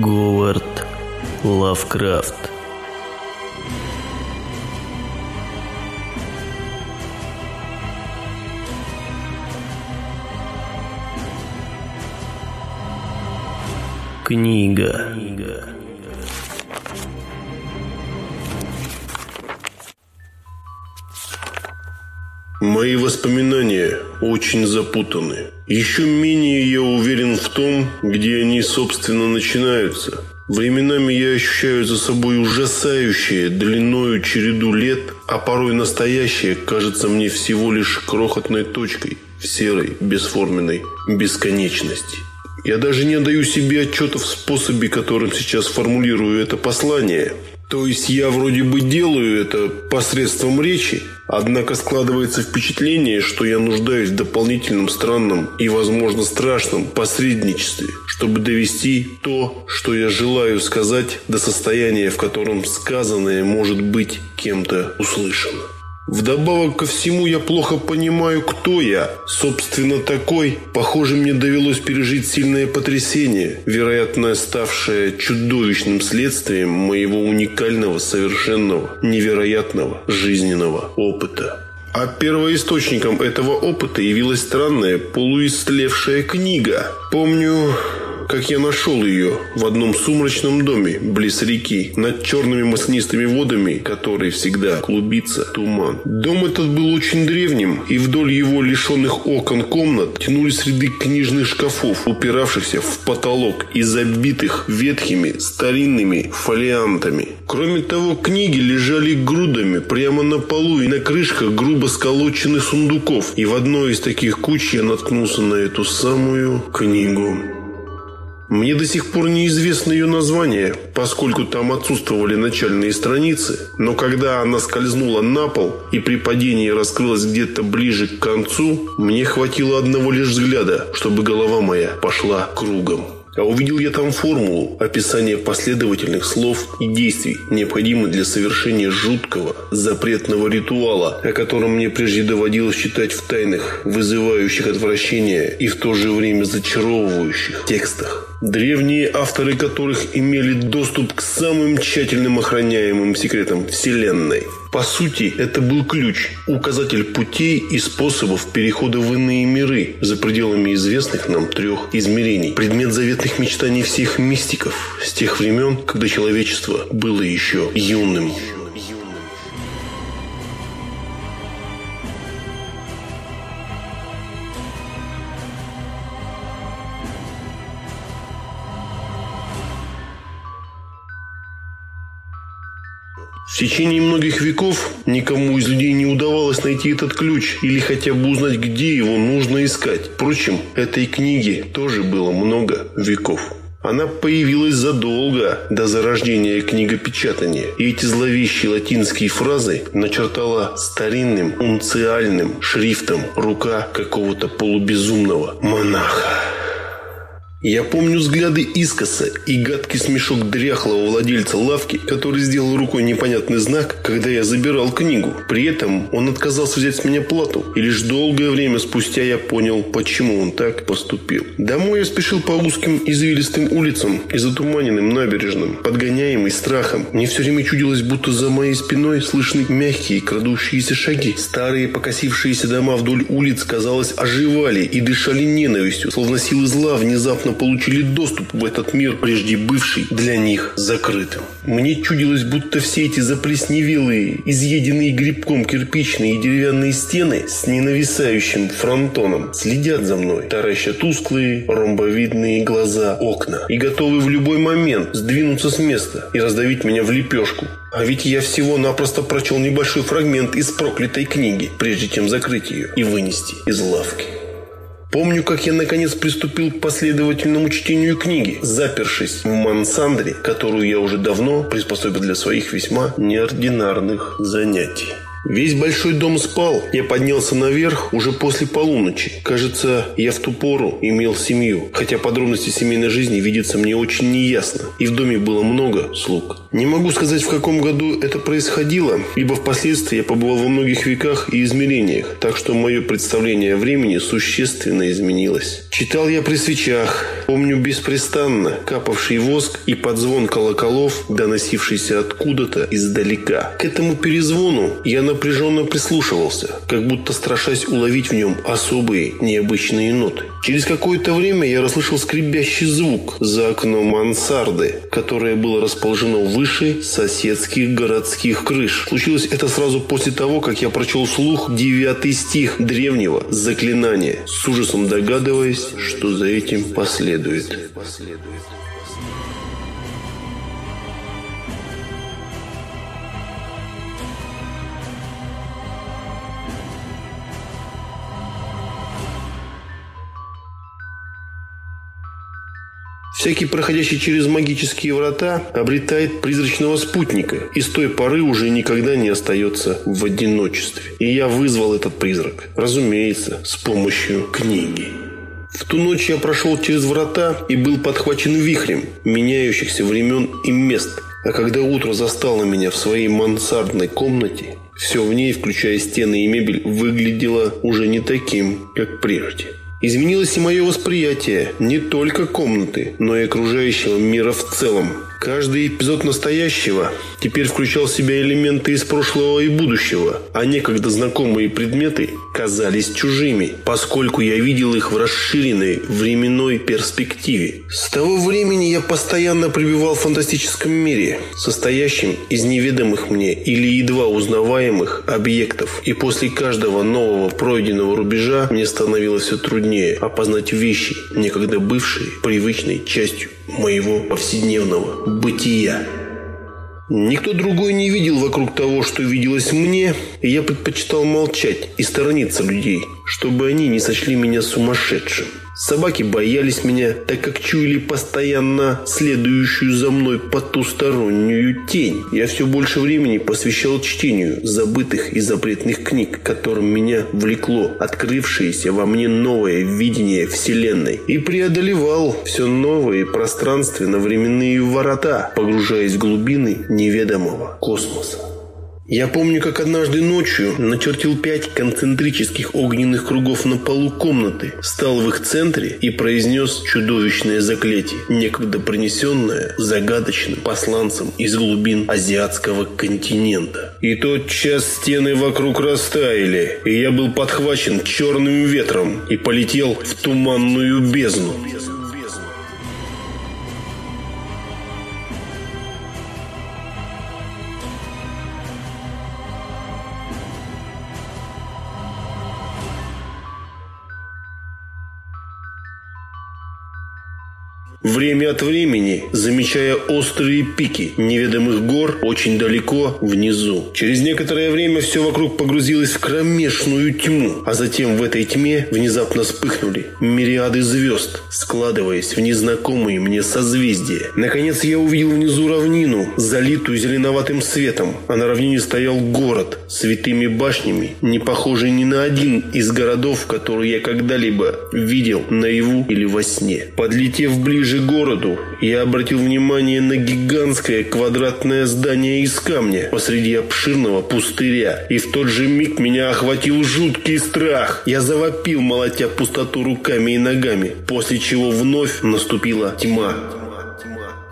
Говард Лавкрафт Книга. Мои воспоминания очень запутаны. Еще менее я уверен в том, где они, собственно, начинаются. Временами я ощущаю за собой ужасающее длиною череду лет, а порой настоящее кажется мне всего лишь крохотной точкой в серой, бесформенной бесконечности. Я даже не даю себе отчета в способе, которым сейчас формулирую это послание – то есть я вроде бы делаю это посредством речи, однако складывается впечатление, что я нуждаюсь в дополнительном странном и, возможно, страшном посредничестве, чтобы довести то, что я желаю сказать, до состояния, в котором сказанное может быть кем-то услышано. Вдобавок ко всему я плохо понимаю, кто я. Собственно, такой. Похоже, мне довелось пережить сильное потрясение, вероятно, ставшее чудовищным следствием моего уникального, совершенного, невероятного жизненного опыта. А первоисточником этого опыта явилась странная полуистлевшая книга. Помню, как я нашел ее в одном сумрачном доме близ реки, над черными маслянистыми водами, которой всегда клубится туман. Дом этот был очень древним, и вдоль его лишенных окон комнат тянулись ряды книжных шкафов, упиравшихся в потолок и забитых ветхими старинными фолиантами. Кроме того, книги лежали грудами прямо на полу и на крышках грубо сколоченных сундуков, и в одной из таких куч я наткнулся на эту самую книгу. Мне до сих пор неизвестно ее название, поскольку там отсутствовали начальные страницы, но когда она скользнула на пол и при падении раскрылась где-то ближе к концу, мне хватило одного лишь взгляда, чтобы голова моя пошла кругом. А увидел я там формулу, описание последовательных слов и действий, необходимых для совершения жуткого, запретного ритуала, о котором мне прежде доводилось читать в тайных, вызывающих отвращение и в то же время зачаровывающих текстах древние авторы которых имели доступ к самым тщательным охраняемым секретам Вселенной. По сути, это был ключ, указатель путей и способов перехода в иные миры за пределами известных нам трех измерений. Предмет заветных мечтаний всех мистиков с тех времен, когда человечество было еще юным. В течение многих веков никому из людей не удавалось найти этот ключ или хотя бы узнать, где его нужно искать. Впрочем, этой книги тоже было много веков. Она появилась задолго до зарождения книгопечатания, и эти зловещие латинские фразы начертала старинным унциальным шрифтом рука какого-то полубезумного монаха. Я помню взгляды искоса и гадкий смешок дряхлого владельца лавки, который сделал рукой непонятный знак, когда я забирал книгу. При этом он отказался взять с меня плату, и лишь долгое время спустя я понял, почему он так поступил. Домой я спешил по узким извилистым улицам и затуманенным набережным, подгоняемый страхом. Мне все время чудилось, будто за моей спиной слышны мягкие крадущиеся шаги. Старые покосившиеся дома вдоль улиц, казалось, оживали и дышали ненавистью, словно силы зла внезапно внезапно получили доступ в этот мир, прежде бывший для них закрытым. Мне чудилось, будто все эти заплесневелые, изъеденные грибком кирпичные и деревянные стены с ненависающим фронтоном следят за мной, тараща тусклые, ромбовидные глаза окна и готовы в любой момент сдвинуться с места и раздавить меня в лепешку. А ведь я всего-напросто прочел небольшой фрагмент из проклятой книги, прежде чем закрыть ее и вынести из лавки. Помню, как я наконец приступил к последовательному чтению книги, запершись в мансандре, которую я уже давно приспособил для своих весьма неординарных занятий. Весь большой дом спал. Я поднялся наверх уже после полуночи. Кажется, я в ту пору имел семью. Хотя подробности семейной жизни видятся мне очень неясно. И в доме было много слуг. Не могу сказать, в каком году это происходило, ибо впоследствии я побывал во многих веках и измерениях. Так что мое представление о времени существенно изменилось. Читал я при свечах. Помню беспрестанно капавший воск и подзвон колоколов, доносившийся откуда-то издалека. К этому перезвону я на напряженно прислушивался, как будто страшась уловить в нем особые, необычные ноты. Через какое-то время я расслышал скребящий звук за окном мансарды, которое было расположено выше соседских городских крыш. Случилось это сразу после того, как я прочел слух девятый стих древнего заклинания, с ужасом догадываясь, что за этим последует. Всякий, проходящий через магические врата, обретает призрачного спутника и с той поры уже никогда не остается в одиночестве. И я вызвал этот призрак, разумеется, с помощью книги. В ту ночь я прошел через врата и был подхвачен вихрем меняющихся времен и мест. А когда утро застало меня в своей мансардной комнате, все в ней, включая стены и мебель, выглядело уже не таким, как прежде. Изменилось и мое восприятие не только комнаты, но и окружающего мира в целом. Каждый эпизод настоящего теперь включал в себя элементы из прошлого и будущего, а некогда знакомые предметы казались чужими, поскольку я видел их в расширенной временной перспективе. С того времени я постоянно пребывал в фантастическом мире, состоящем из неведомых мне или едва узнаваемых объектов, и после каждого нового пройденного рубежа мне становилось все труднее опознать вещи, некогда бывшие привычной частью моего повседневного бытия. Никто другой не видел вокруг того, что виделось мне, и я предпочитал молчать и сторониться людей, чтобы они не сочли меня сумасшедшим. Собаки боялись меня, так как чуяли постоянно следующую за мной потустороннюю тень. Я все больше времени посвящал чтению забытых и запретных книг, которым меня влекло открывшееся во мне новое видение Вселенной. И преодолевал все новые пространственно-временные ворота, погружаясь в глубины неведомого космоса. Я помню, как однажды ночью начертил пять концентрических огненных кругов на полу комнаты, стал в их центре и произнес чудовищное заклятие, некогда принесенное загадочным посланцем из глубин азиатского континента. И тот час стены вокруг растаяли, и я был подхвачен черным ветром и полетел в туманную бездну. Время от времени, замечая острые пики неведомых гор очень далеко внизу. Через некоторое время все вокруг погрузилось в кромешную тьму, а затем в этой тьме внезапно вспыхнули мириады звезд, складываясь в незнакомые мне созвездия. Наконец я увидел внизу равнину, залитую зеленоватым светом, а на равнине стоял город с витыми башнями, не похожий ни на один из городов, которые я когда-либо видел наяву или во сне. Подлетев ближе ближе к городу, я обратил внимание на гигантское квадратное здание из камня посреди обширного пустыря. И в тот же миг меня охватил жуткий страх. Я завопил, молотя пустоту руками и ногами, после чего вновь наступила тьма.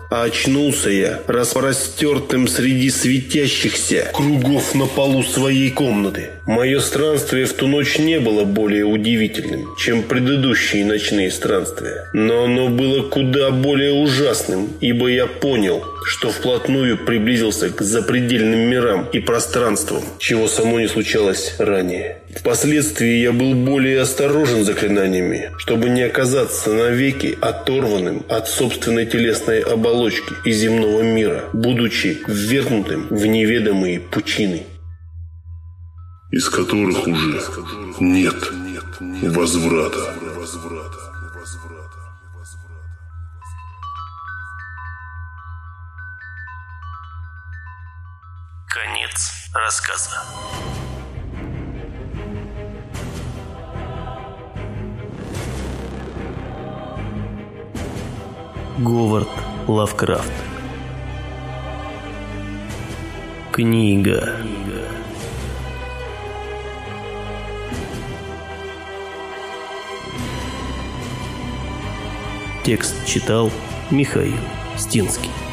А очнулся я распростертым среди светящихся кругов на полу своей комнаты. Мое странствие в ту ночь не было более удивительным, чем предыдущие ночные странствия. Но оно было куда более ужасным, ибо я понял, что вплотную приблизился к запредельным мирам и пространствам, чего само не случалось ранее. Впоследствии я был более осторожен заклинаниями, чтобы не оказаться навеки оторванным от собственной телесной оболочки и земного мира, будучи ввергнутым в неведомые пучины из которых уже нет возврата. Конец рассказа. Говард Лавкрафт. Книга. Книга. Текст читал Михаил Стинский.